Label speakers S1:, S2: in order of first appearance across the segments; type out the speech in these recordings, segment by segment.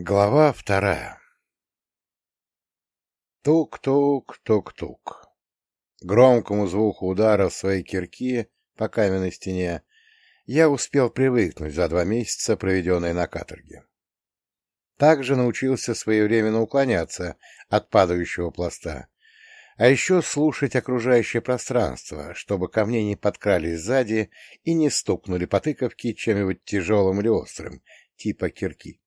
S1: Глава вторая Тук-тук, тук-тук. Громкому звуку удара своей кирки по каменной стене я успел привыкнуть за два месяца, проведенные на каторге. Также научился своевременно уклоняться от падающего пласта, а еще слушать окружающее пространство, чтобы ко мне не подкрались сзади и не стукнули по тыковке чем-нибудь тяжелым или острым, типа кирки.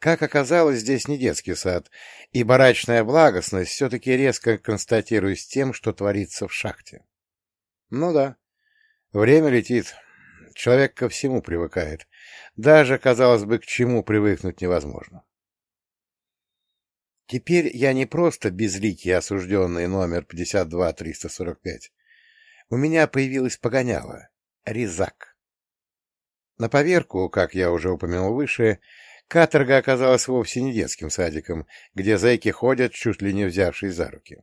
S1: Как оказалось, здесь не детский сад, и барачная благостность все-таки резко констатирует с тем, что творится в шахте. Ну да, время летит, человек ко всему привыкает, даже, казалось бы, к чему привыкнуть невозможно. Теперь я не просто безликий осужденный номер 52-345. У меня появилась погоняла — резак. На поверку, как я уже упомянул выше, каторга оказалась вовсе не детским садиком, где зэки ходят, чуть ли не взявшись за руки.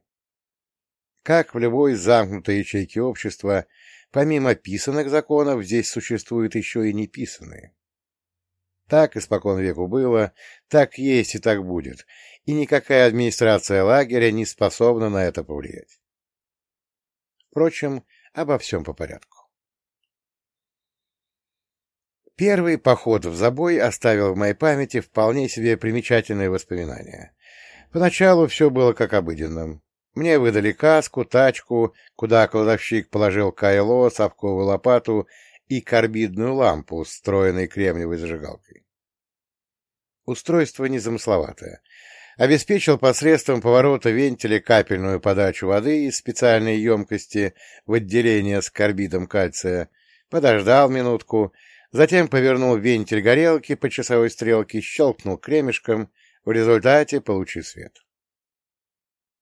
S1: Как в любой замкнутой ячейке общества, помимо писанных законов, здесь существуют еще и неписанные. Так испокон веку было, так есть и так будет, и никакая администрация лагеря не способна на это повлиять. Впрочем, обо всем по порядку. Первый поход в забой оставил в моей памяти вполне себе примечательные воспоминания. Поначалу все было как обыденно. Мне выдали каску, тачку, куда кладовщик положил кайло, совковую лопату и карбидную лампу встроенной кремниевой зажигалкой. Устройство незамысловатое. Обеспечил посредством поворота вентиля капельную подачу воды из специальной емкости в отделение с карбидом кальция, подождал минутку, затем повернул вентиль горелки по часовой стрелке, щелкнул кремешком, в результате получи свет.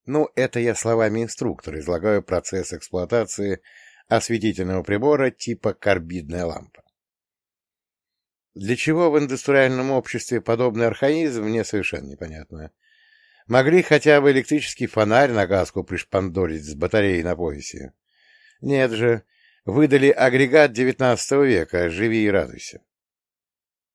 S1: Ну, это я словами инструктора излагаю процесс эксплуатации осветительного прибора типа карбидная лампа. Для чего в индустриальном обществе подобный архаизм, мне совершенно непонятно. Могли хотя бы электрический фонарь на газку пришпандорить с батареей на поясе. Нет же, выдали агрегат XIX века, живи и радуйся.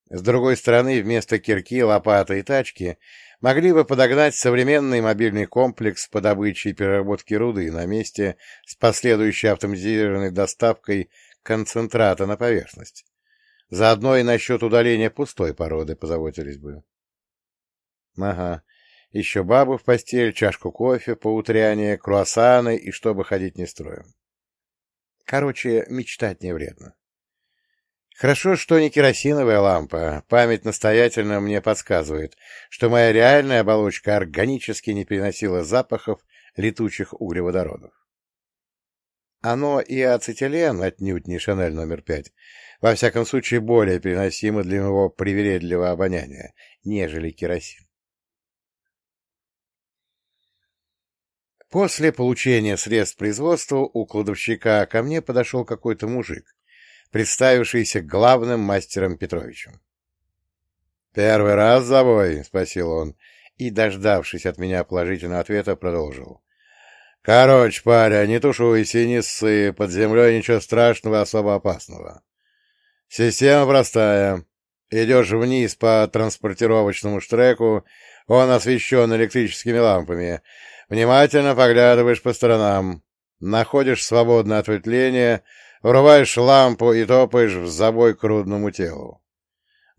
S1: С другой стороны, вместо кирки, лопаты и тачки могли бы подогнать современный мобильный комплекс по добыче и переработке руды на месте с последующей автоматизированной доставкой концентрата на поверхность. Заодно и насчет удаления пустой породы позаботились бы. Ага, еще бабу в постель, чашку кофе по утряне, круассаны и чтобы ходить не строем. Короче, мечтать не вредно. Хорошо, что не керосиновая лампа. Память настоятельно мне подсказывает, что моя реальная оболочка органически не переносила запахов летучих углеводородов. Оно и ацетилен, отнюдь не Шанель номер пять, во всяком случае более переносимо для моего привередливого обоняния, нежели керосин. После получения средств производства у кладовщика ко мне подошел какой-то мужик, представившийся главным мастером Петровичем. — Первый раз забой? — спросил он, и, дождавшись от меня положительного ответа, продолжил. Короче, паря, не тушуйся, не ссы, под землей ничего страшного, особо опасного. Система простая. Идешь вниз по транспортировочному штреку, он освещен электрическими лампами. Внимательно поглядываешь по сторонам. Находишь свободное ответвление, врываешь лампу и топаешь в забой к рудному телу.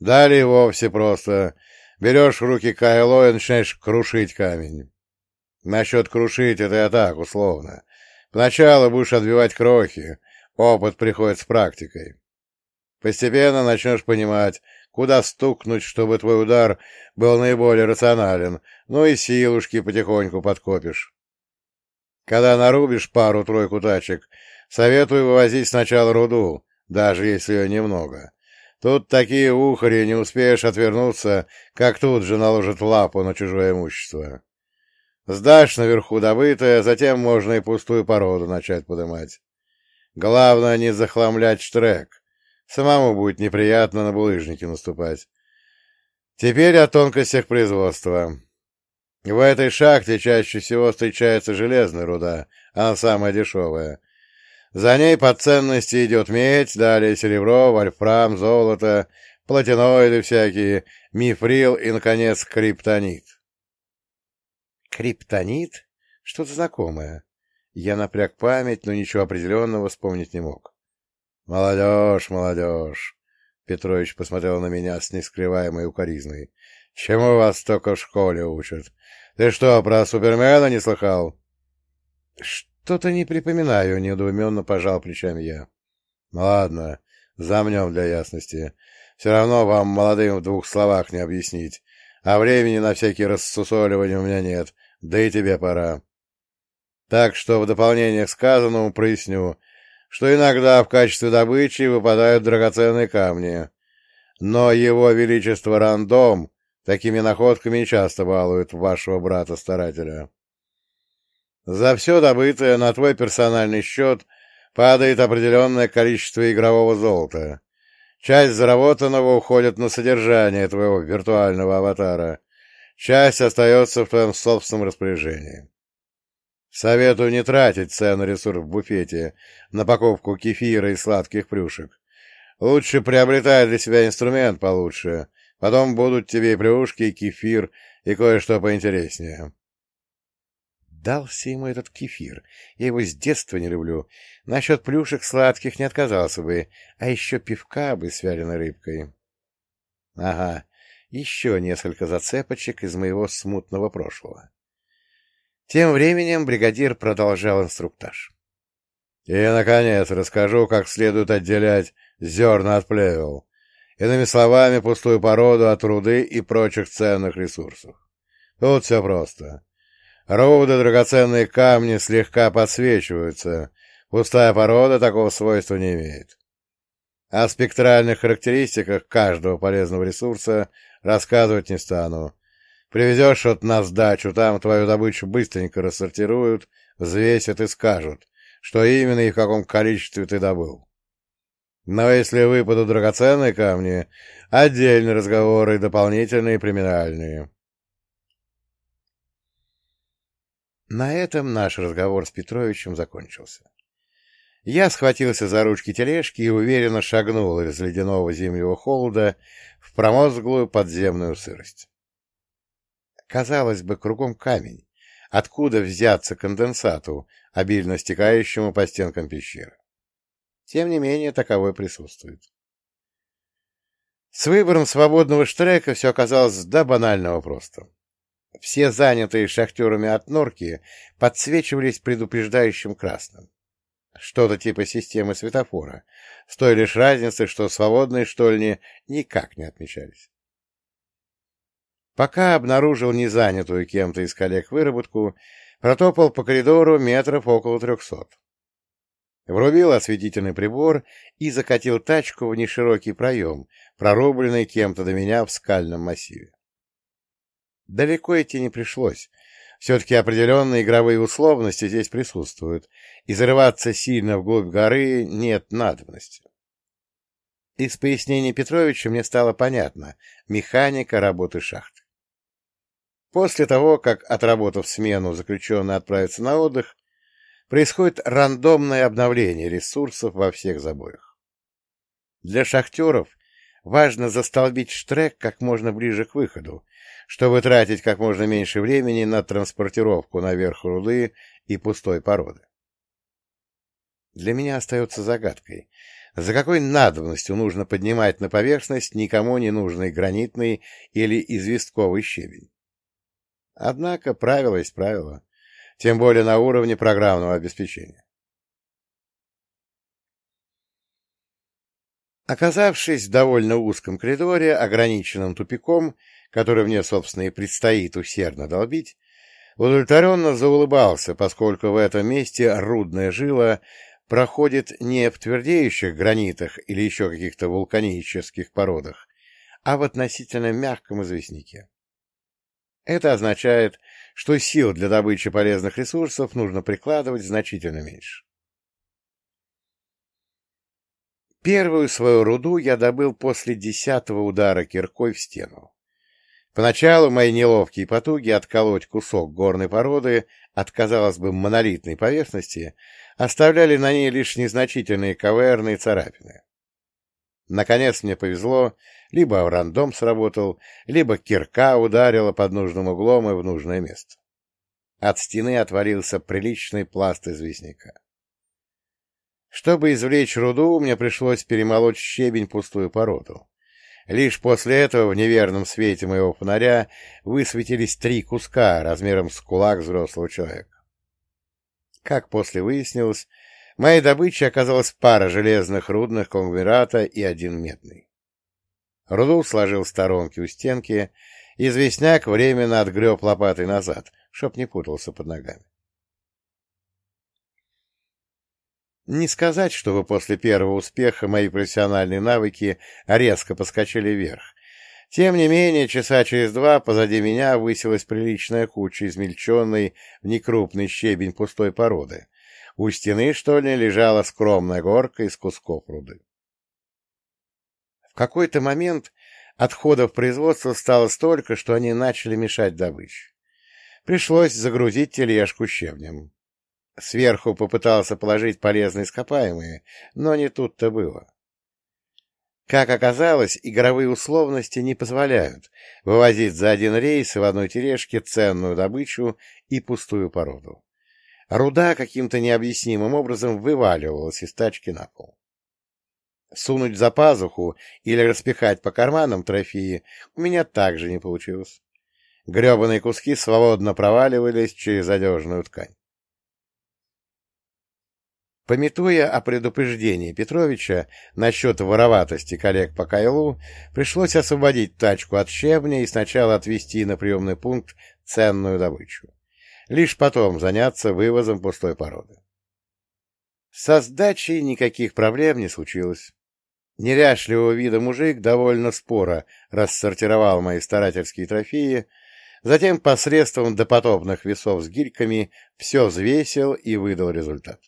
S1: Далее вовсе просто. Берешь в руки кайло и начинаешь крушить камень. Насчет крушить — это я так, условно. Поначалу будешь отбивать крохи, опыт приходит с практикой. Постепенно начнешь понимать, куда стукнуть, чтобы твой удар был наиболее рационален, ну и силушки потихоньку подкопишь. Когда нарубишь пару-тройку тачек, советую вывозить сначала руду, даже если ее немного. Тут такие ухари, не успеешь отвернуться, как тут же наложат лапу на чужое имущество. Сдашь наверху добытое, затем можно и пустую породу начать подымать. Главное не захламлять штрек. Самому будет неприятно на булыжники наступать. Теперь о тонкостях производства. В этой шахте чаще всего встречается железная руда, она самая дешевая. За ней по ценности идет медь, далее серебро, вольфрам, золото, платиноиды всякие, мифрил и, наконец, криптонит.
S2: Криптонит? Что-то знакомое. Я напряг память, но ничего определенного вспомнить не мог.
S1: Молодежь, молодежь! Петрович посмотрел на меня с нескрываемой укоризной. Чему вас только в школе учат? Ты что, про Супермена не слыхал?
S2: Что-то не припоминаю, недоуменно пожал плечами я.
S1: Ладно, замнем для ясности. Все равно вам, молодым, в двух словах не объяснить. А времени на всякие рассусоливания у меня нет, да и тебе пора. Так что в дополнение к сказанному проясню, что иногда в качестве добычи выпадают драгоценные камни. Но его величество рандом такими находками часто балует вашего брата-старателя. За все добытое на твой персональный счет падает определенное количество игрового золота. Часть заработанного уходит на содержание твоего виртуального аватара, часть остается в твоем собственном распоряжении. Советую не тратить ценный ресурс в буфете на покупку кефира и сладких плюшек. Лучше приобретай для себя инструмент получше, потом будут тебе и плюшки, и кефир, и кое-что поинтереснее.
S2: Дался ему этот кефир. Я его с детства не люблю. Насчет плюшек сладких не отказался бы, а еще пивка бы с вяленой рыбкой. Ага, еще несколько зацепочек из моего смутного прошлого. Тем временем бригадир продолжал инструктаж.
S1: И, наконец, расскажу, как следует отделять зерна от плевел. Иными словами, пустую породу от руды и прочих ценных ресурсов. Тут все просто. Руды, драгоценные камни слегка подсвечиваются. Пустая порода такого свойства не имеет. О спектральных характеристиках каждого полезного ресурса рассказывать не стану. Привезешь от нас сдачу, там твою добычу быстренько рассортируют, взвесят и скажут, что именно и в каком количестве ты добыл. Но если выпадут драгоценные камни, отдельные разговоры дополнительные премиальные.
S2: На этом наш разговор с Петровичем закончился. Я схватился за ручки тележки и уверенно шагнул из ледяного зимнего холода в промозглую подземную сырость. Казалось бы, кругом камень. Откуда взяться конденсату, обильно стекающему по стенкам пещеры? Тем не менее, таковой присутствует. С выбором свободного штрека все оказалось до банального просто. Все занятые шахтерами от норки подсвечивались предупреждающим красным. Что-то типа системы светофора, с той лишь разницей, что свободные штольни никак не отмечались. Пока обнаружил незанятую кем-то из коллег выработку, протопал по коридору метров около трехсот. Врубил осветительный прибор и закатил тачку в неширокий проем, прорубленный кем-то до меня в скальном массиве. Далеко идти не пришлось. Все-таки определенные игровые условности здесь присутствуют, и зарываться сильно вглубь горы нет надобности. Из пояснений Петровича мне стало понятно механика работы шахты. После того, как, отработав смену, заключенный отправится на отдых, происходит рандомное обновление ресурсов во всех забоях. Для шахтеров важно застолбить штрек как можно ближе к выходу, чтобы тратить как можно меньше времени на транспортировку наверх руды и пустой породы. Для меня остается загадкой, за какой надобностью нужно поднимать на поверхность никому не нужный гранитный или известковый щебень. Однако правило есть правило, тем более на уровне программного обеспечения. Оказавшись в довольно узком коридоре, ограниченным тупиком, который мне, собственно, и предстоит усердно долбить, удовлетворенно заулыбался, поскольку в этом месте рудная жила проходит не в твердеющих гранитах или еще каких-то вулканических породах, а в относительно мягком известняке. Это означает, что сил для добычи полезных ресурсов нужно прикладывать значительно меньше. Первую свою руду я добыл после десятого удара киркой в стену. Поначалу мои неловкие потуги отколоть кусок горной породы от, казалось бы, монолитной поверхности оставляли на ней лишь незначительные каверны и царапины. Наконец мне повезло,
S1: Либо рандом сработал, либо кирка ударила под нужным углом и в нужное место. От стены отворился приличный пласт известняка. Чтобы извлечь руду, мне пришлось перемолоть щебень пустую породу. Лишь после этого в неверном свете моего фонаря высветились три куска размером с кулак взрослого человека. Как после выяснилось, моей добычей оказалась пара железных рудных конгломерата и один медный. Руду сложил в сторонке у стенки, известняк временно отгреб лопатой назад, чтоб не путался под ногами. Не сказать, чтобы после первого успеха мои профессиональные навыки резко поскочили вверх. Тем не менее, часа через два позади меня высилась приличная куча измельченной в некрупный щебень пустой породы. У стены, что ли, лежала скромная горка из кусков руды. В какой-то момент отходов производства стало столько, что они начали мешать добыче. Пришлось загрузить тележку щебнем. Сверху попытался положить полезные ископаемые, но не тут-то было. Как оказалось, игровые условности не позволяют вывозить за один рейс в одной тележке ценную добычу и пустую породу. Руда каким-то необъяснимым образом вываливалась из тачки на пол. Сунуть за пазуху или распихать по карманам трофеи у меня также не получилось. Гребаные куски свободно проваливались через одежную ткань. Пометуя о предупреждении Петровича насчет вороватости коллег по Кайлу, пришлось освободить тачку от щебня и сначала отвезти на приемный пункт ценную добычу. Лишь потом заняться вывозом пустой породы. Со сдачей никаких проблем не случилось. Неряшливого вида мужик довольно споро рассортировал мои старательские трофеи, затем посредством допотопных весов с гирьками все взвесил и выдал результат.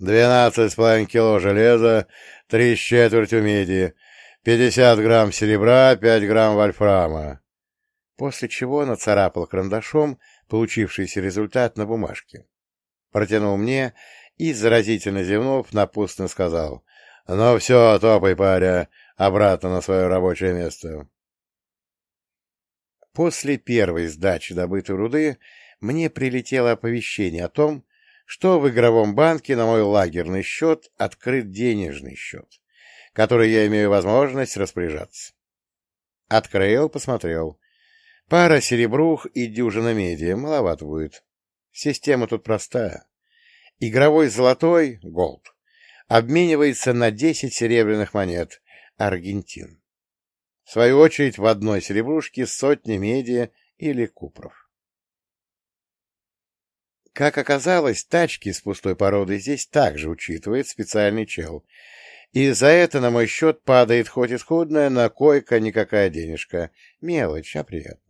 S1: Двенадцать с половиной кило железа, три с четвертью меди, пятьдесят грамм серебра, пять грамм вольфрама. После чего нацарапал карандашом получившийся результат на бумажке. Протянул мне и, заразительно зевнув, напустно сказал, «Ну все, топай, паря, обратно на свое рабочее место». После первой сдачи добытой руды мне прилетело оповещение о том, что в игровом банке на мой лагерный счет открыт денежный счет, который я имею возможность распоряжаться. Открыл, посмотрел. Пара серебрух и дюжина меди, маловато будет. Система тут простая. Игровой золотой, голд, обменивается на 10 серебряных монет, аргентин. В свою очередь в одной серебрушке сотни меди или купров. Как оказалось, тачки с пустой породой здесь также учитывает специальный чел. И за это на мой счет падает хоть исходная, но койка-никакая денежка. Мелочь, а приятно.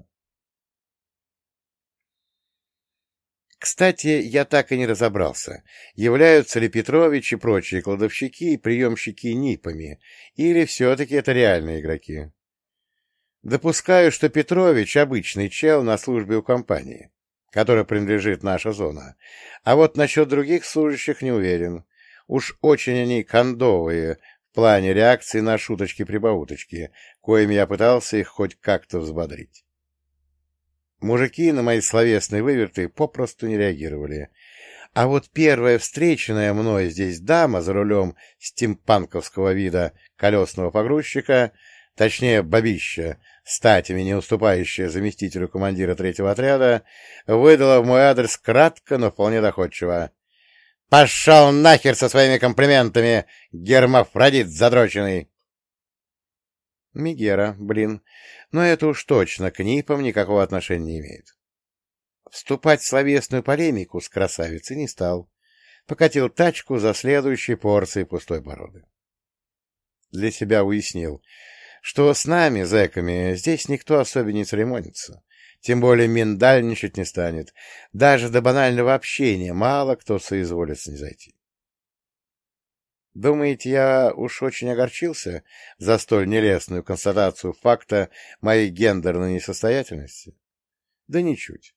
S1: Кстати, я так и не разобрался, являются ли Петрович и прочие кладовщики и приемщики НИПами, или все-таки это реальные игроки. Допускаю, что Петрович — обычный чел на службе у компании которой принадлежит наша зона. А вот насчет других служащих не уверен. Уж очень они кондовые в плане реакции на шуточки-прибауточки, коими я пытался их хоть как-то взбодрить. Мужики на мои словесные выверты попросту не реагировали. А вот первая встреченная мной здесь дама за рулем стимпанковского вида колесного погрузчика, точнее бабища, статями не уступающая заместителю командира третьего отряда, выдала в мой адрес кратко, но вполне доходчиво. «Пошел нахер со своими комплиментами, гермафродит задроченный!» Мигера, блин, но это уж точно к НИПам никакого отношения не имеет. Вступать в словесную полемику с красавицей не стал. Покатил тачку за следующей порцией пустой породы. Для себя уяснил, что с нами, зэками, здесь никто особо не церемонится. Тем более миндальничать не станет. Даже до банального общения мало кто соизволит снизойти. Думаете, я уж очень огорчился за столь нелестную констатацию факта моей гендерной несостоятельности? Да ничуть.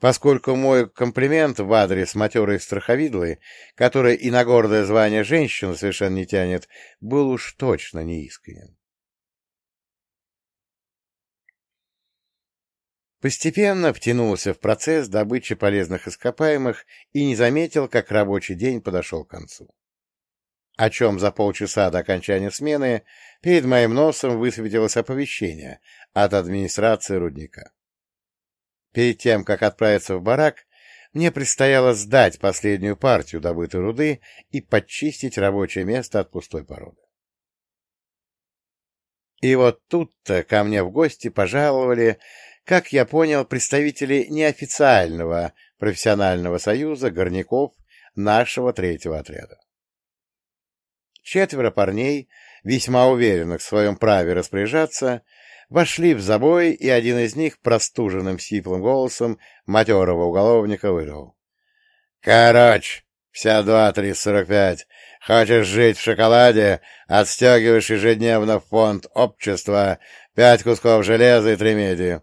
S1: Поскольку мой комплимент в адрес матерой страховидлы, которая и на гордое звание женщины совершенно не тянет, был уж точно неискренен. Постепенно втянулся в процесс добычи полезных ископаемых и не заметил, как рабочий день подошел к концу. О чем за полчаса до окончания смены перед моим носом высветилось оповещение от администрации рудника. Перед тем, как отправиться в барак, мне предстояло сдать последнюю партию добытой руды и подчистить рабочее место от пустой породы. И вот тут-то ко мне в гости пожаловали, как я понял, представители неофициального профессионального союза горняков нашего третьего отряда. Четверо парней, весьма уверенных в своем праве распоряжаться, вошли в забой, и один из них простуженным сиплым голосом матерого уголовника выдал. — Короче, вся два три сорок пять. Хочешь жить в шоколаде, отстегиваешь ежедневно в фонд общества пять кусков железа и три меди.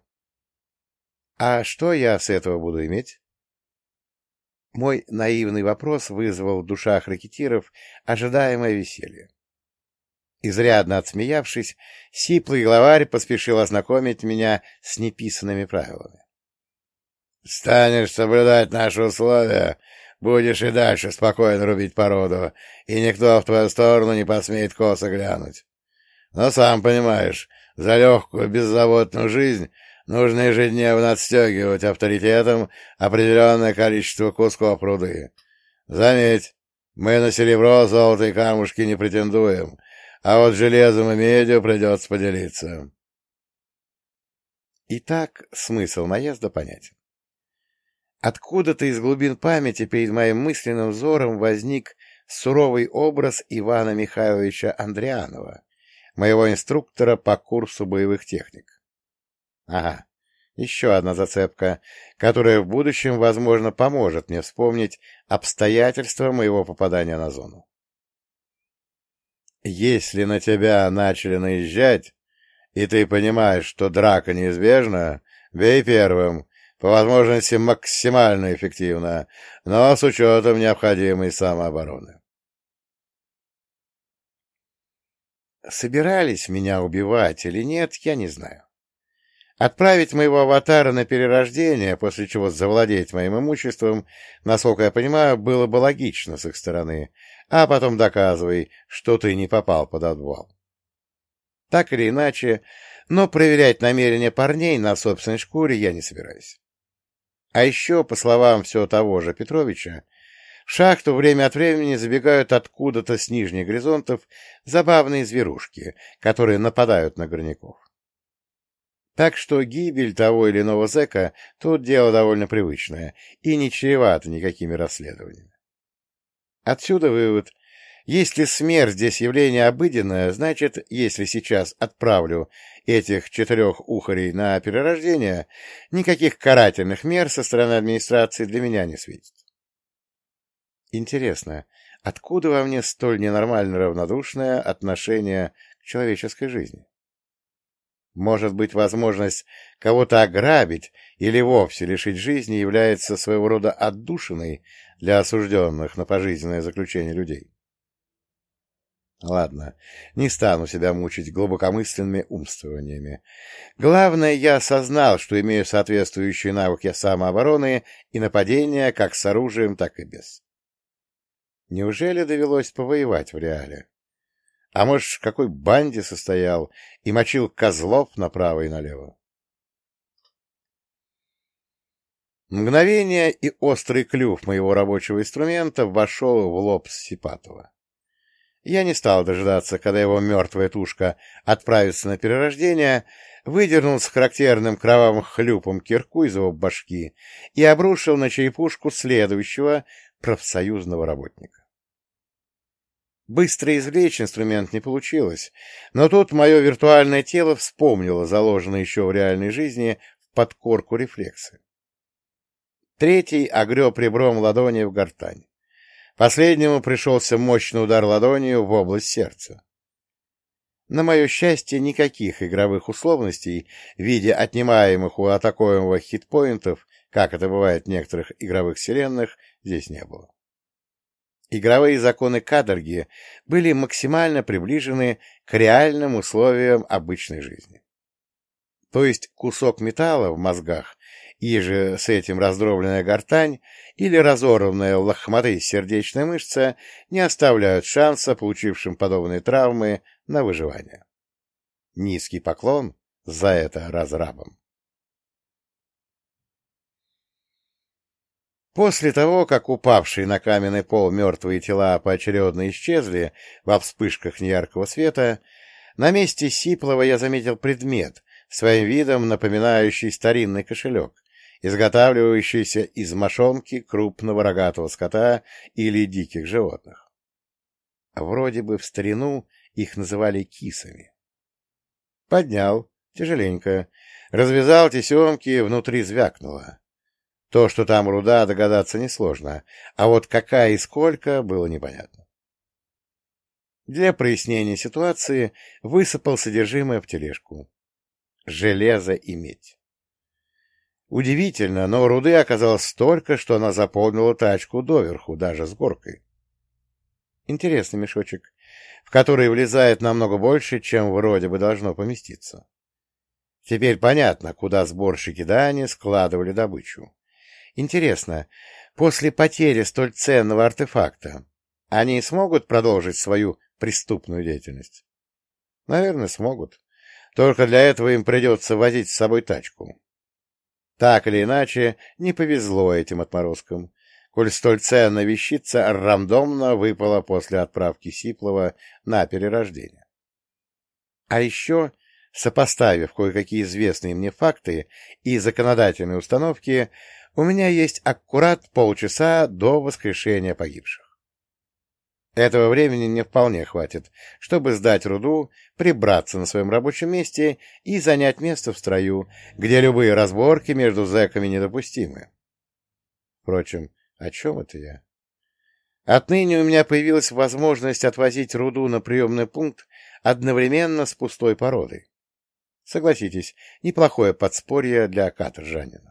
S1: — А что я с этого буду иметь? Мой наивный вопрос вызвал в душах ракетиров ожидаемое веселье. Изрядно отсмеявшись, сиплый главарь поспешил ознакомить меня с неписанными правилами. — Станешь соблюдать наши условия, будешь и дальше спокойно рубить породу, и никто в твою сторону не посмеет косо глянуть. Но сам понимаешь, за легкую беззаботную жизнь нужно ежедневно отстегивать авторитетом определенное количество кусков руды. Заметь, мы на серебро, золото и камушки не претендуем, а вот железом и медью придется поделиться. Итак, смысл наезда понятен. Откуда-то из глубин памяти перед моим мысленным взором возник суровый образ Ивана Михайловича Андрианова, моего инструктора по курсу боевых техник. Ага, еще одна зацепка, которая в будущем, возможно, поможет мне вспомнить обстоятельства моего попадания на зону. Если на тебя начали наезжать, и ты понимаешь, что драка неизбежна, бей первым, по возможности максимально эффективно, но с учетом необходимой самообороны. Собирались меня убивать или нет, я не знаю. Отправить моего аватара на перерождение, после чего завладеть моим имуществом, насколько я понимаю, было бы логично с их стороны, а потом доказывай, что ты не попал под отвал. Так или иначе, но проверять намерения парней на собственной шкуре я не собираюсь. А еще, по словам все того же Петровича, в шахту время от времени забегают откуда-то с нижних горизонтов забавные зверушки, которые нападают на горняков. Так что гибель того или иного зэка тут дело довольно привычное и не чревато никакими расследованиями. Отсюда вывод. Если смерть здесь явление обыденное, значит, если сейчас отправлю этих четырех ухарей на перерождение, никаких карательных мер со стороны администрации для меня не светит. Интересно, откуда во мне столь ненормально равнодушное отношение к человеческой жизни? Может быть, возможность кого-то ограбить или вовсе лишить жизни является своего рода отдушиной для осужденных на пожизненное заключение людей. Ладно, не стану себя мучить глубокомысленными умствованиями. Главное, я осознал, что имею соответствующие навыки самообороны и нападения как с оружием, так и без. Неужели довелось повоевать в реале? А может, в какой банде состоял и мочил козлов направо и налево? Мгновение и острый клюв моего рабочего инструмента вошел в лоб Сипатова. Я не стал дожидаться, когда его мертвая тушка отправится на перерождение, выдернул с характерным кровавым хлюпом кирку из его башки и обрушил на черепушку следующего профсоюзного работника. Быстро извлечь инструмент не получилось, но тут мое виртуальное тело вспомнило заложенные еще в реальной жизни подкорку рефлексы. Третий огреб ребром ладони в гортань. Последнему пришелся мощный удар ладонью в область сердца. На мое счастье, никаких игровых условностей в виде отнимаемых у атакуемого хитпоинтов, как это бывает в некоторых игровых вселенных, здесь не было. Игровые законы каторги были максимально приближены к реальным условиям обычной жизни. то есть кусок металла в мозгах, и же с этим раздробленная гортань или разорванная в лохматы сердечная мышца не оставляют шанса получившим подобные травмы на выживание. Низкий поклон за это разрабам. После того, как упавшие на каменный пол мертвые тела поочередно исчезли во вспышках неяркого света, на месте Сиплова я заметил предмет, своим видом напоминающий старинный кошелек, изготавливающийся из мошонки крупного рогатого скота или диких животных. Вроде бы в старину их называли кисами. Поднял, тяжеленько, развязал тесемки, внутри звякнуло. То, что там руда, догадаться несложно, а вот какая и сколько, было непонятно. Для прояснения ситуации высыпал содержимое в тележку. Железо и медь. Удивительно, но руды оказалось столько, что она заполнила тачку доверху, даже с горкой. Интересный мешочек, в который влезает намного больше, чем вроде бы должно поместиться. Теперь понятно, куда сборщики дани складывали добычу. Интересно, после потери столь ценного артефакта они смогут продолжить свою преступную деятельность? Наверное, смогут. Только для этого им придется возить с собой тачку. Так или иначе, не повезло этим отморозкам, коль столь ценная вещица рандомно выпала после отправки Сиплова на перерождение. А еще, сопоставив кое-какие известные мне факты и законодательные установки, у меня есть аккурат полчаса до воскрешения погибших. Этого времени не вполне хватит, чтобы сдать руду, прибраться на своем рабочем месте и занять место в строю, где любые разборки между зэками недопустимы. Впрочем, о чем это я? Отныне у меня появилась возможность отвозить руду на приемный пункт одновременно с пустой породой. Согласитесь, неплохое подспорье для каторжанина.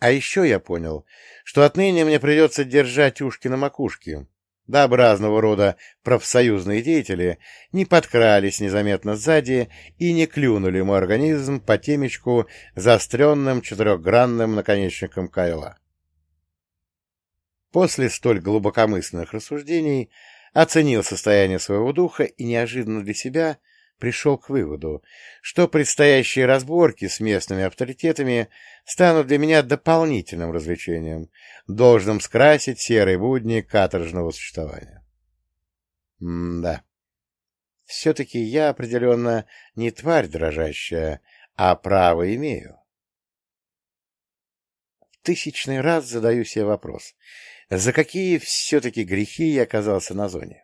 S1: А еще я понял, что отныне мне придется держать ушки на макушке, дабы разного рода профсоюзные деятели не подкрались незаметно сзади и не клюнули мой организм по темечку заостренным четырехгранным наконечником кайла. После столь глубокомысленных рассуждений оценил состояние своего духа и неожиданно для себя — пришел к выводу, что предстоящие разборки с местными авторитетами станут для меня дополнительным развлечением, должным скрасить серые будни каторжного существования. М-да. Все-таки я определенно не тварь дрожащая, а право имею. В тысячный раз задаю себе вопрос, за какие все-таки грехи я оказался на зоне?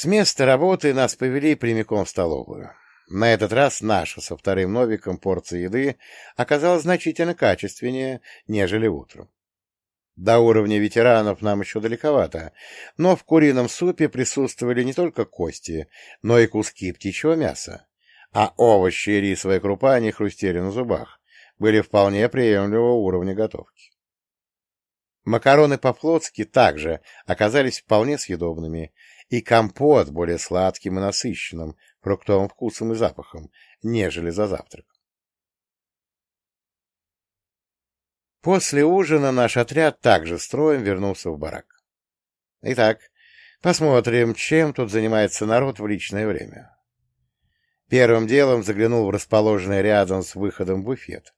S1: С места работы нас повели прямиком в столовую. На этот раз наша со вторым новиком порция еды оказалась значительно качественнее, нежели утром. До уровня ветеранов нам еще далековато, но в курином супе присутствовали не только кости, но и куски птичьего мяса, а овощи и рисовая крупа не хрустели на зубах, были вполне приемлемого уровня готовки. Макароны по-флотски также оказались вполне съедобными, и компот более сладким и насыщенным фруктовым вкусом и запахом, нежели за завтраком. После ужина наш отряд также строем вернулся в барак. Итак, посмотрим, чем тут занимается народ в личное время. Первым делом заглянул в расположенный рядом с выходом буфет.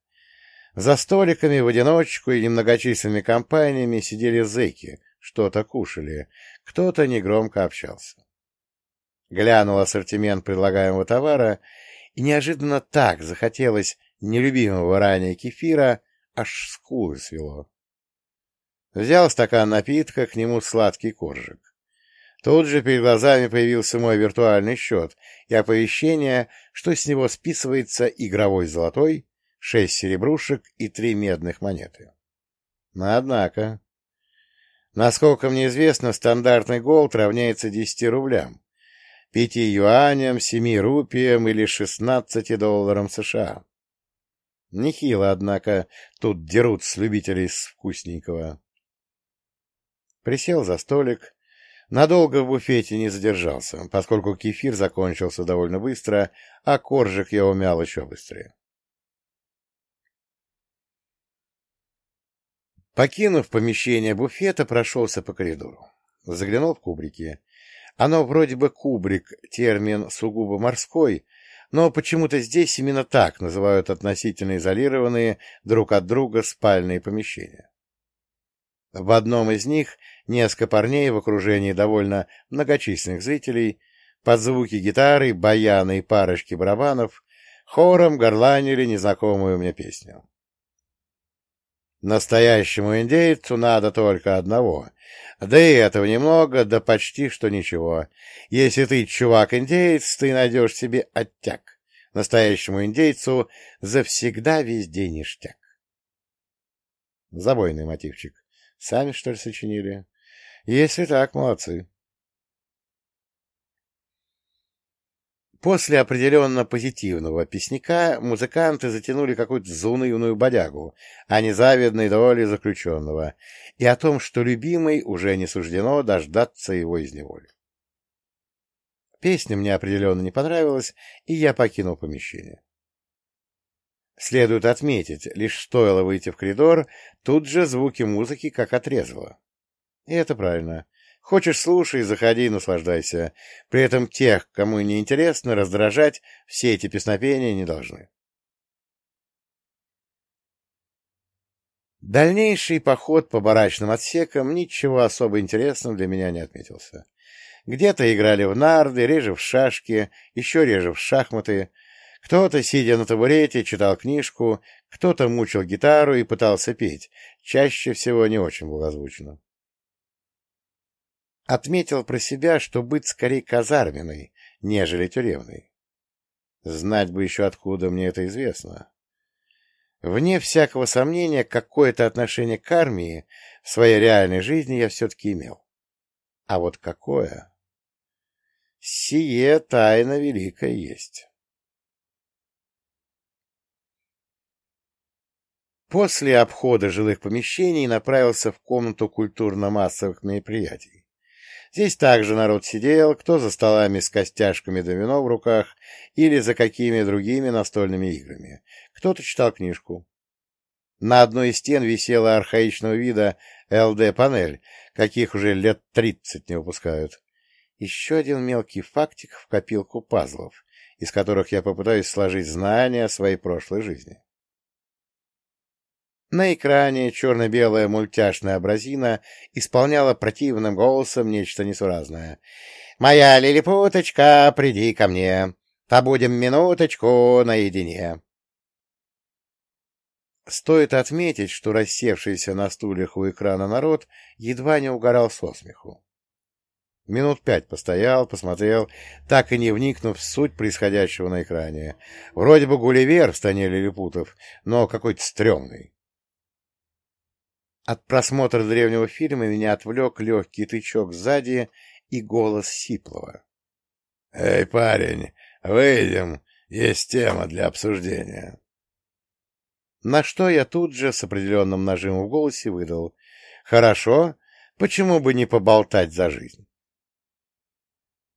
S1: За столиками в одиночку и немногочисленными компаниями сидели зэки, что-то кушали, кто-то негромко общался. Глянул ассортимент предлагаемого товара, и неожиданно так захотелось нелюбимого ранее кефира, аж скулы свело. Взял стакан напитка, к нему сладкий коржик. Тут же перед глазами появился мой виртуальный счет и оповещение, что с него списывается игровой золотой, шесть серебрушек и три медных монеты. Однако, Насколько мне известно, стандартный голд равняется 10 рублям, 5 юаням, 7 рупиям или 16 долларам США. Нехило, однако, тут дерут с любителей вкусненького. Присел за столик, Надолго в буфете не задержался, поскольку кефир закончился довольно быстро, а коржик я умял еще быстрее. Покинув помещение буфета, прошелся по коридору. Заглянул в кубрики. Оно вроде бы кубрик, термин сугубо морской, но почему-то здесь именно так называют относительно изолированные друг от друга спальные помещения. В одном из них несколько парней в окружении довольно многочисленных зрителей под звуки гитары, баяна и парочки барабанов хором горланили незнакомую мне песню. Настоящему индейцу надо только одного. Да и этого немного, да почти что ничего. Если ты чувак-индеец, ты найдешь себе оттяг. Настоящему индейцу завсегда везде ништяк. Забойный мотивчик. Сами, что ли, сочинили? Если так, молодцы. После определенно позитивного песняка музыканты затянули какую-то заунывную бодягу о незавидной доле заключенного и о том, что любимой уже не суждено дождаться его из неволи. Песня мне определенно не понравилась, и я покинул помещение. Следует отметить, лишь стоило выйти в коридор, тут же звуки музыки как отрезало. И это правильно. Хочешь, слушай, заходи и наслаждайся. При этом тех, кому не интересно, раздражать все эти песнопения не должны. Дальнейший поход по барачным отсекам ничего особо интересного для меня не отметился. Где-то играли в нарды, реже в шашки, еще реже в шахматы. Кто-то, сидя на табурете, читал книжку, кто-то мучил гитару и пытался петь, чаще всего не очень благозвучно. Отметил про себя, что быть скорее казарменной, нежели тюремной. Знать бы еще, откуда мне это известно. Вне всякого сомнения, какое-то отношение к армии в своей реальной жизни я все-таки имел. А вот какое? Сие тайна великая есть. После обхода жилых помещений направился в комнату культурно-массовых мероприятий. Здесь также народ сидел, кто за столами с костяшками домино в руках или за какими другими настольными играми. Кто-то читал книжку. На одной из стен висела архаичного вида ЛД-панель, каких уже лет тридцать не выпускают. Еще один мелкий фактик в копилку пазлов, из которых я попытаюсь сложить знания о своей прошлой жизни. На экране черно-белая мультяшная образина исполняла противным голосом нечто несуразное. «Моя лилипуточка, приди ко мне, побудем минуточку наедине». Стоит отметить, что рассевшийся на стульях у экрана народ едва не угорал со смеху. Минут пять постоял, посмотрел, так и не вникнув в суть происходящего на экране. Вроде бы Гулливер в стране лилипутов, но какой-то стрёмный. От просмотра древнего фильма меня отвлек легкий тычок сзади и голос Сиплова. — Эй, парень, выйдем, есть тема для обсуждения. На что я тут же с определенным нажимом в голосе выдал. — Хорошо, почему бы не поболтать за жизнь?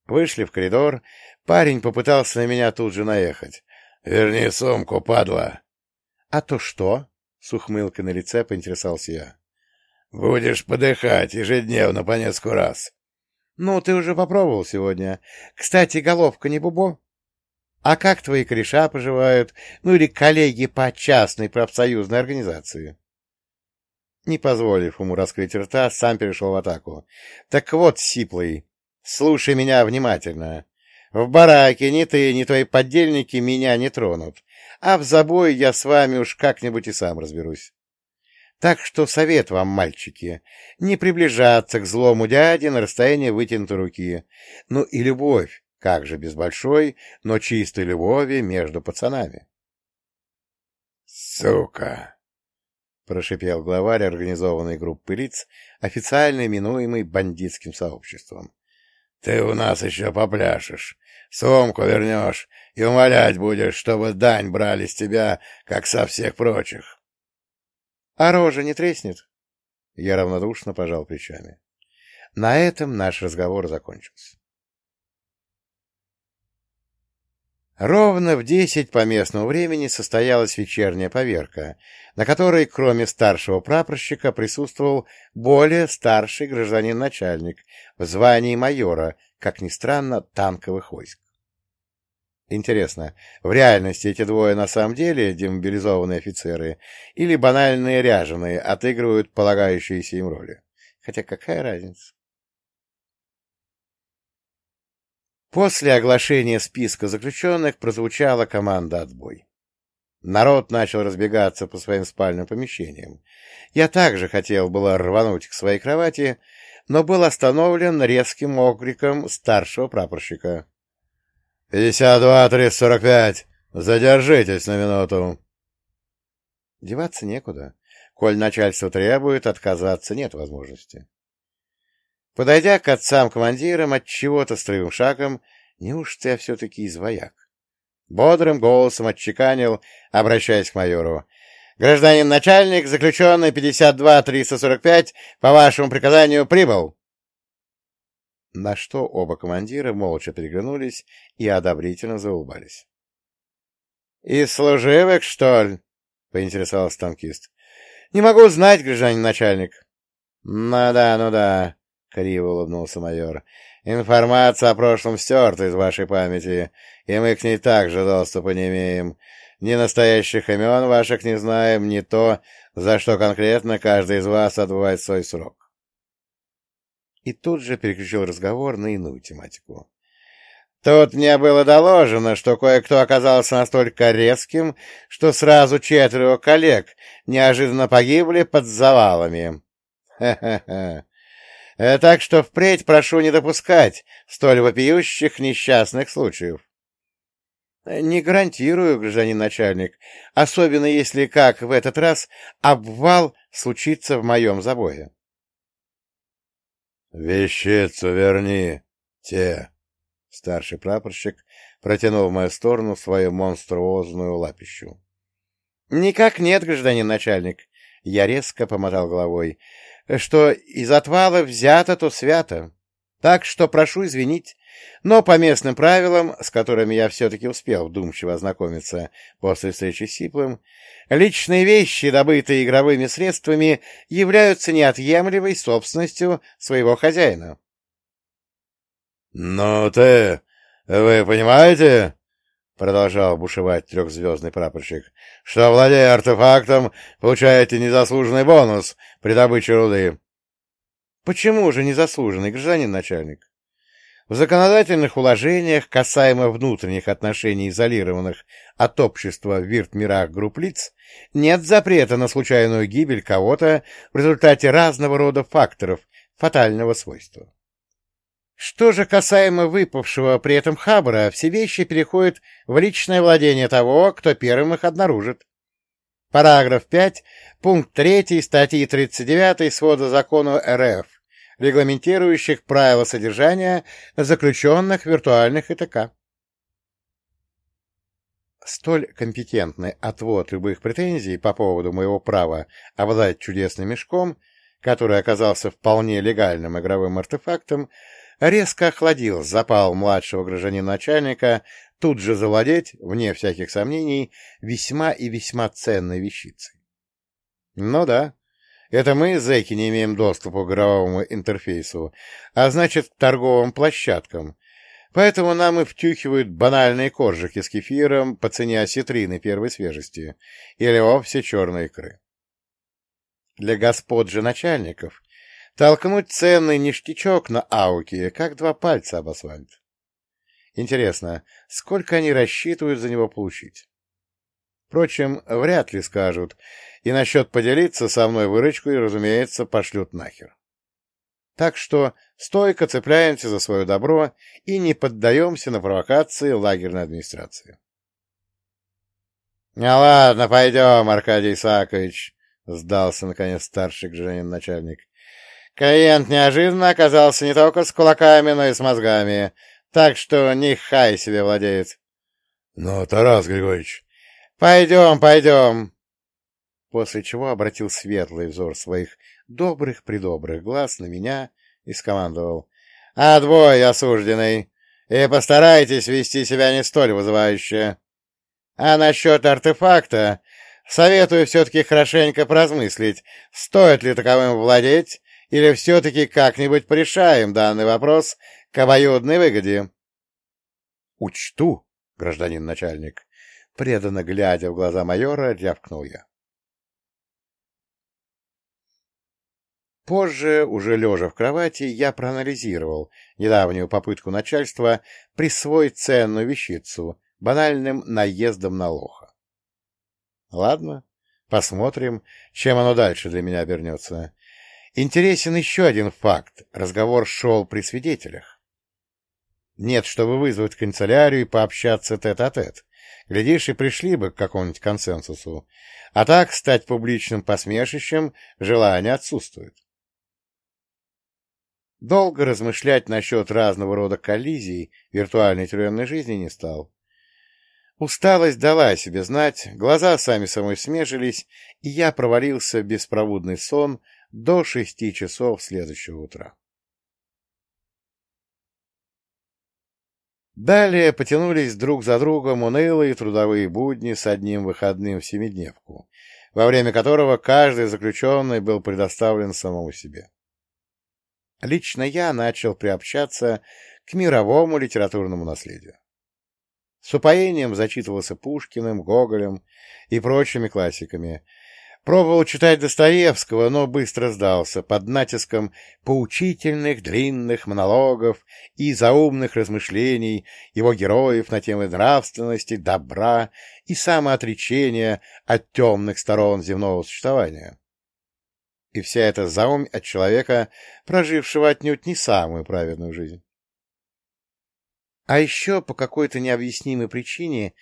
S1: Вышли в коридор, парень попытался на меня тут же наехать. — Верни сумку, падла! — А то что? — с ухмылкой на лице поинтересовался я. Будешь подыхать ежедневно по несколько раз. Ну, ты уже попробовал сегодня. Кстати, головка не бубо? А как твои кореша поживают? Ну, или коллеги по частной профсоюзной организации? Не позволив ему раскрыть рта, сам перешел в атаку. Так вот, Сиплый, слушай меня внимательно. В бараке ни ты, ни твои подельники меня не тронут, а в забой я с вами уж как-нибудь и сам разберусь. Так что совет вам, мальчики, не приближаться к злому дяде на расстояние вытянутой руки. Ну и любовь, как же без большой, но чистой любови между пацанами. «Сука!» — прошипел главарь организованной группы лиц, официально именуемый бандитским сообществом. «Ты у нас еще попляшешь, сумку вернешь и умолять будешь, чтобы дань брали с тебя, как со всех прочих». — А рожа не треснет? Я равнодушно пожал плечами. На этом наш разговор закончился. Ровно в десять по местному времени состоялась вечерняя поверка, на которой, кроме старшего прапорщика, присутствовал более старший гражданин-начальник в звании майора, как ни странно, танковых войск. Интересно, в реальности эти двое на самом деле демобилизованные офицеры или банальные ряженые отыгрывают полагающиеся им роли? Хотя какая разница? После оглашения списка заключенных прозвучала команда «Отбой». Народ начал разбегаться по своим спальным помещениям. Я также хотел было рвануть к своей кровати, но был остановлен резким окриком старшего прапорщика. «Пятьдесят два, триста сорок пять! Задержитесь на минуту!» Деваться некуда. Коль начальство требует, отказаться нет возможности. Подойдя к отцам-командирам от чего-то строевым шагом, неужто я все-таки извояк? Бодрым голосом отчеканил, обращаясь к майору. «Гражданин начальник, заключенный 52-345, по вашему приказанию прибыл!» На что оба командира молча переглянулись и одобрительно заулыбались. — Из служивых, что ли? — поинтересовался танкист. — Не могу знать, гражданин начальник. — Ну да, ну да, — криво улыбнулся майор. — Информация о прошлом стерта из вашей памяти, и мы к ней также доступа не имеем. Ни настоящих имен ваших не знаем, ни то, за что конкретно каждый из вас отбывает свой срок и тут же переключил разговор на иную тематику. Тут мне было доложено, что кое-кто оказался настолько резким, что сразу четверо коллег неожиданно погибли под завалами. Ха-ха-ха. Э, так что впредь прошу не допускать столь вопиющих несчастных случаев. Не гарантирую, гражданин начальник, особенно если, как в этот раз, обвал случится в моем забое. «Вещицу верни, те!» Старший прапорщик протянул в мою сторону свою монструозную лапищу. «Никак нет, гражданин начальник!» Я резко помотал головой. «Что из отвала взято, то свято. Так что прошу извинить, но по местным правилам, с которыми я все-таки успел вдумчиво ознакомиться после встречи с Сиплым, личные вещи, добытые игровыми средствами, являются неотъемлемой собственностью своего хозяина. — Ну ты, вы понимаете, — продолжал бушевать трехзвездный прапорщик, — что, владея артефактом, получаете незаслуженный бонус при добыче руды? — Почему же незаслуженный, гражданин начальник? В законодательных уложениях касаемо внутренних отношений изолированных от общества в вирт-мирах групп лиц нет запрета на случайную гибель кого-то в результате разного рода факторов фатального свойства. Что же касаемо выпавшего при этом хабра, все вещи переходят в личное владение того, кто первым их обнаружит. Параграф 5, пункт 3 статьи 39 свода закона РФ регламентирующих правила содержания заключенных виртуальных ИТК. Столь компетентный отвод любых претензий по поводу моего права обладать чудесным мешком, который оказался вполне легальным игровым артефактом, резко охладил запал младшего гражданина-начальника тут же завладеть, вне всяких сомнений, весьма и весьма ценной вещицей. Ну да, это мы, зэки, не имеем доступа к игровому интерфейсу, а значит, к торговым площадкам. Поэтому нам и втюхивают банальные коржики с кефиром по цене осетрины первой свежести или вовсе черной икры. Для господ же начальников толкнуть ценный ништячок на ауке, как два пальца об асфальт. Интересно, сколько они рассчитывают за него получить? Впрочем, вряд ли скажут, и насчет поделиться со мной выручкой, разумеется, пошлют нахер. Так что стойко цепляемся за свое добро и не поддаемся на провокации лагерной администрации. — Ну ладно, пойдем, Аркадий Исаакович, — сдался, наконец, старший гражданин начальник. Клиент неожиданно оказался не только с кулаками, но и с мозгами, так что не хай себе владеет. — Ну, Тарас Григорьевич... — Пойдем, пойдем, после чего обратил светлый взор своих добрых-предобрых глаз на меня — и скомандовал. — Отбой, осужденный, и постарайтесь вести себя не столь вызывающе. А насчет артефакта советую все-таки хорошенько поразмыслить, стоит ли таковым владеть, или все-таки как-нибудь порешаем данный вопрос к обоюдной выгоде. — Учту, гражданин начальник, — преданно глядя в глаза майора, рявкнул я. Позже, уже лежа в кровати, я проанализировал недавнюю попытку начальства присвоить ценную вещицу банальным наездом на лоха. Ладно, посмотрим, чем оно дальше для меня обернется. Интересен еще один факт. Разговор шел при свидетелях. Нет, чтобы вызвать канцелярию и пообщаться тет-а-тет. -тет. Глядишь, и пришли бы к какому-нибудь консенсусу. А так стать публичным посмешищем желания отсутствует. Долго размышлять насчет разного рода коллизий виртуальной тюремной жизни не стал. Усталость дала о себе знать, глаза сами собой смежились, и я провалился в беспробудный сон до шести часов следующего утра. Далее потянулись друг за другом унылые трудовые будни с одним выходным в семидневку, во время которого каждый заключенный был предоставлен самому себе. Лично я начал приобщаться к мировому литературному наследию. С упоением зачитывался Пушкиным, Гоголем и прочими классиками. Пробовал читать Достоевского, но быстро сдался под натиском поучительных длинных монологов и заумных размышлений его героев на темы нравственности, добра и самоотречения от темных сторон земного существования. И вся эта заумь от человека, прожившего отнюдь не самую праведную жизнь. А еще по какой-то необъяснимой причине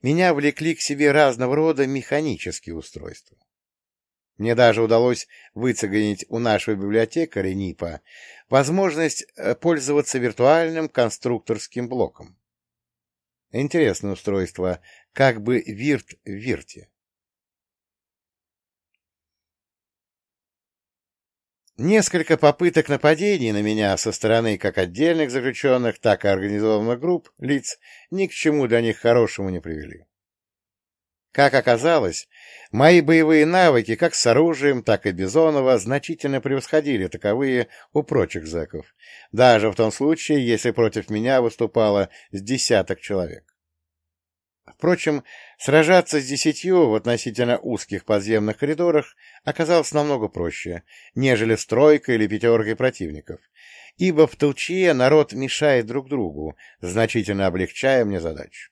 S1: меня влекли к себе разного рода механические устройства. Мне даже удалось выцегонить у нашего библиотекаря НИПа возможность э, пользоваться виртуальным конструкторским блоком. Интересное устройство, как бы вирт в вирте. Несколько попыток нападений на меня со стороны как отдельных заключенных, так и организованных групп лиц ни к чему для них хорошему не привели. Как оказалось, мои боевые навыки как с оружием, так и Бизонова значительно превосходили таковые у прочих зэков, даже в том случае, если против меня выступало с десяток человек. Впрочем, сражаться с десятью в относительно узких подземных коридорах оказалось намного проще, нежели с тройкой или пятеркой противников, ибо в толчье народ мешает друг другу, значительно облегчая мне задачу.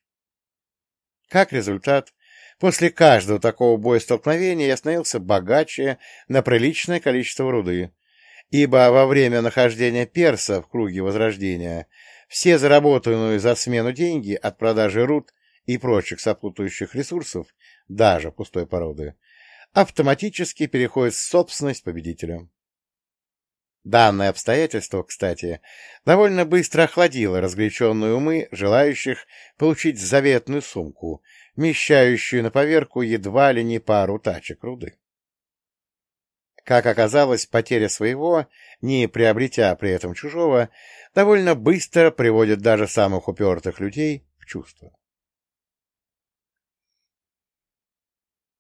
S1: Как результат, после каждого такого боя-столкновения я становился богаче на приличное количество руды, ибо во время нахождения перса в круге Возрождения все заработанные за смену деньги от продажи руд и прочих сопутствующих ресурсов, даже пустой породы, автоматически переходит в собственность победителя. Данное обстоятельство, кстати, довольно быстро охладило разгоряченные умы желающих получить заветную сумку, вмещающую на поверку едва ли не пару тачек руды. Как оказалось, потеря своего, не приобретя при этом чужого, довольно быстро приводит даже самых упертых людей в чувство.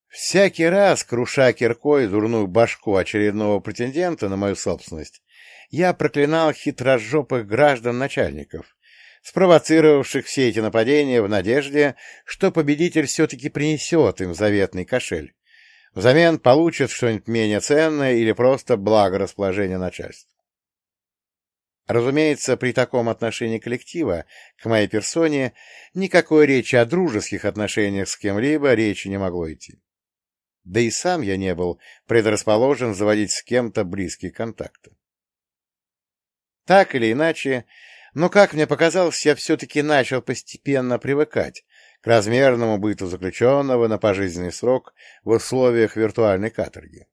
S1: Всякий раз, круша киркой дурную башку очередного претендента на мою собственность, я проклинал хитрожопых граждан-начальников, спровоцировавших все эти нападения в надежде, что победитель все-таки принесет им заветный кошель, взамен получит что-нибудь менее ценное или просто благорасположение начальства. Разумеется, при таком отношении коллектива к моей персоне никакой речи о дружеских отношениях с кем-либо речи не могло идти. Да и сам я не был предрасположен заводить с кем-то близкие контакты. Так или иначе, но, как мне показалось, я все-таки начал постепенно привыкать к размерному быту заключенного на пожизненный срок в условиях виртуальной каторги.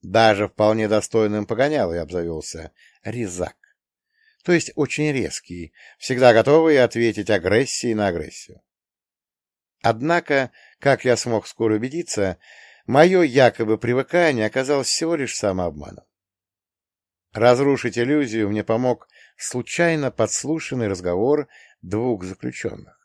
S1: Даже вполне достойным погонял обзавелся резак. То есть очень резкий, всегда готовый ответить агрессией на агрессию. Однако, как я смог скоро убедиться, мое якобы привыкание оказалось всего лишь самообманом. Разрушить иллюзию мне помог случайно подслушанный разговор двух заключенных.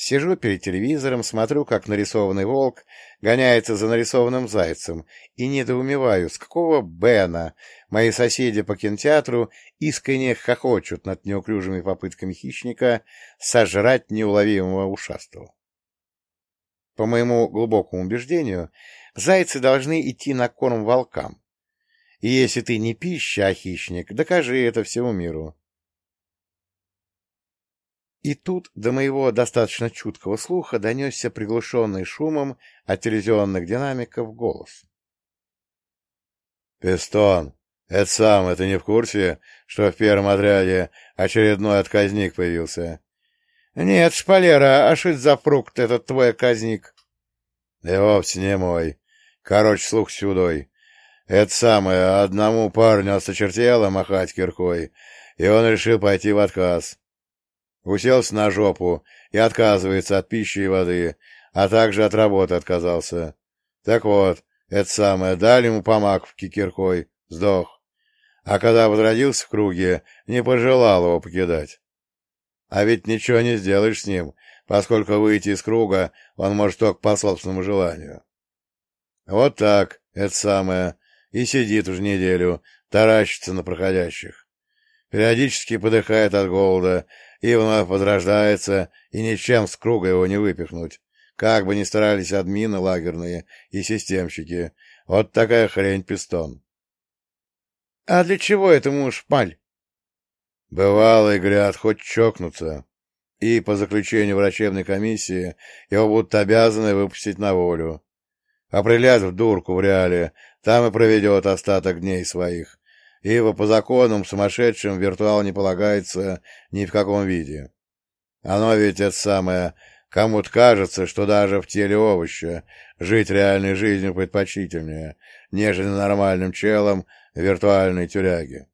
S1: Сижу перед телевизором, смотрю, как нарисованный волк гоняется за нарисованным зайцем, и недоумеваю, с какого Бена мои соседи по кинотеатру искренне хохочут над неуклюжими попытками хищника сожрать неуловимого ушастого. По моему глубокому убеждению, зайцы должны идти на корм волкам. И если ты не пища, а хищник, докажи это всему миру. И тут до моего достаточно чуткого слуха донесся приглушенный шумом от телевизионных динамиков голос. — Пистон, это сам, это не в курсе, что в первом отряде очередной отказник появился? — Нет, шпалера, а это за фрукт этот твой отказник? — И вовсе не мой. Короче, слух сюдой. Это самое, одному парню осточертело махать киркой, и он решил пойти в отказ. Уселся на жопу и отказывается от пищи и воды, а также от работы отказался. Так вот, это самое, дали ему по маковке киркой, сдох. А когда возродился в круге, не пожелал его покидать. А ведь ничего не сделаешь с ним, поскольку выйти из круга он может только по собственному желанию. Вот так, это самое, и сидит уже неделю, таращится на проходящих. Периодически подыхает от голода и вновь возрождается, и ничем с круга его не выпихнуть. Как бы ни старались админы лагерные и системщики. Вот такая хрень пистон. — А для чего этому шпаль? — Бывало, говорят, хоть чокнуться. И по заключению врачебной комиссии его будут обязаны выпустить на волю. Определять в дурку в реале, там и проведет остаток дней своих ибо по законам сумасшедшим виртуал не полагается ни в каком виде. Оно ведь это самое, кому-то кажется, что даже в теле овоща жить реальной жизнью предпочтительнее, нежели нормальным челом в виртуальной тюряге.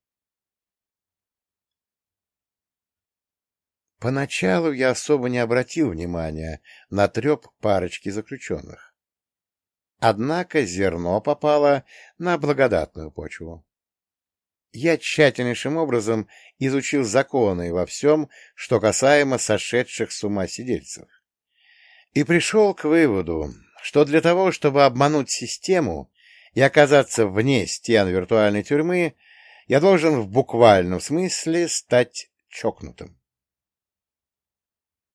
S1: Поначалу я особо не обратил внимания на треп парочки заключенных. Однако зерно попало на благодатную почву я тщательнейшим образом изучил законы во всем, что касаемо сошедших с ума сидельцев. И пришел к выводу, что для того, чтобы обмануть систему и оказаться вне стен виртуальной тюрьмы, я должен в буквальном смысле стать чокнутым.